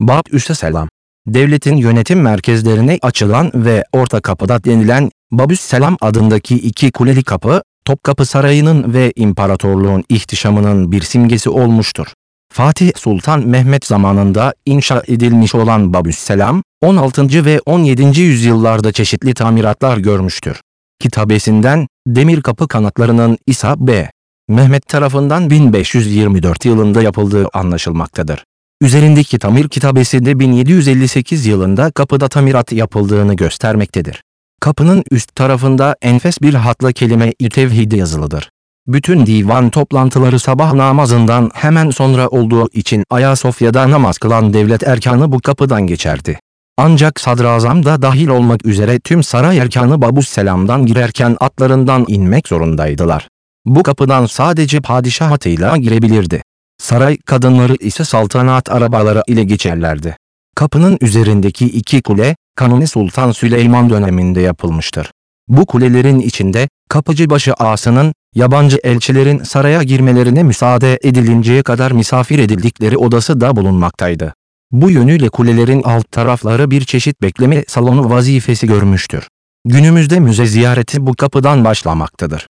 Bab Üste Selam. Devletin yönetim merkezlerine açılan ve Orta Kapı'da denilen Babüs Selam adındaki iki kuleli kapı, Topkapı Sarayı'nın ve imparatorluğun ihtişamının bir simgesi olmuştur. Fatih Sultan Mehmet zamanında inşa edilmiş olan Babüs Selam, 16. ve 17. yüzyıllarda çeşitli tamiratlar görmüştür. Kitabesinden Demir Kapı kanatlarının İsa B. Mehmet tarafından 1524 yılında yapıldığı anlaşılmaktadır. Üzerindeki tamir kitabesinde 1758 yılında kapıda tamirat yapıldığını göstermektedir. Kapının üst tarafında enfes bir hatla kelime-i tevhid yazılıdır. Bütün divan toplantıları sabah namazından hemen sonra olduğu için Ayasofya'da namaz kılan devlet erkanı bu kapıdan geçerdi. Ancak sadrazam da dahil olmak üzere tüm saray erkanı Babus Selam'dan girerken atlarından inmek zorundaydılar. Bu kapıdan sadece padişah atıyla girebilirdi. Saray kadınları ise saltanat arabaları ile geçerlerdi. Kapının üzerindeki iki kule, Kanuni Sultan Süleyman döneminde yapılmıştır. Bu kulelerin içinde, Kapıcıbaşı Ağası'nın, yabancı elçilerin saraya girmelerine müsaade edilinceye kadar misafir edildikleri odası da bulunmaktaydı. Bu yönüyle kulelerin alt tarafları bir çeşit bekleme salonu vazifesi görmüştür. Günümüzde müze ziyareti bu kapıdan başlamaktadır.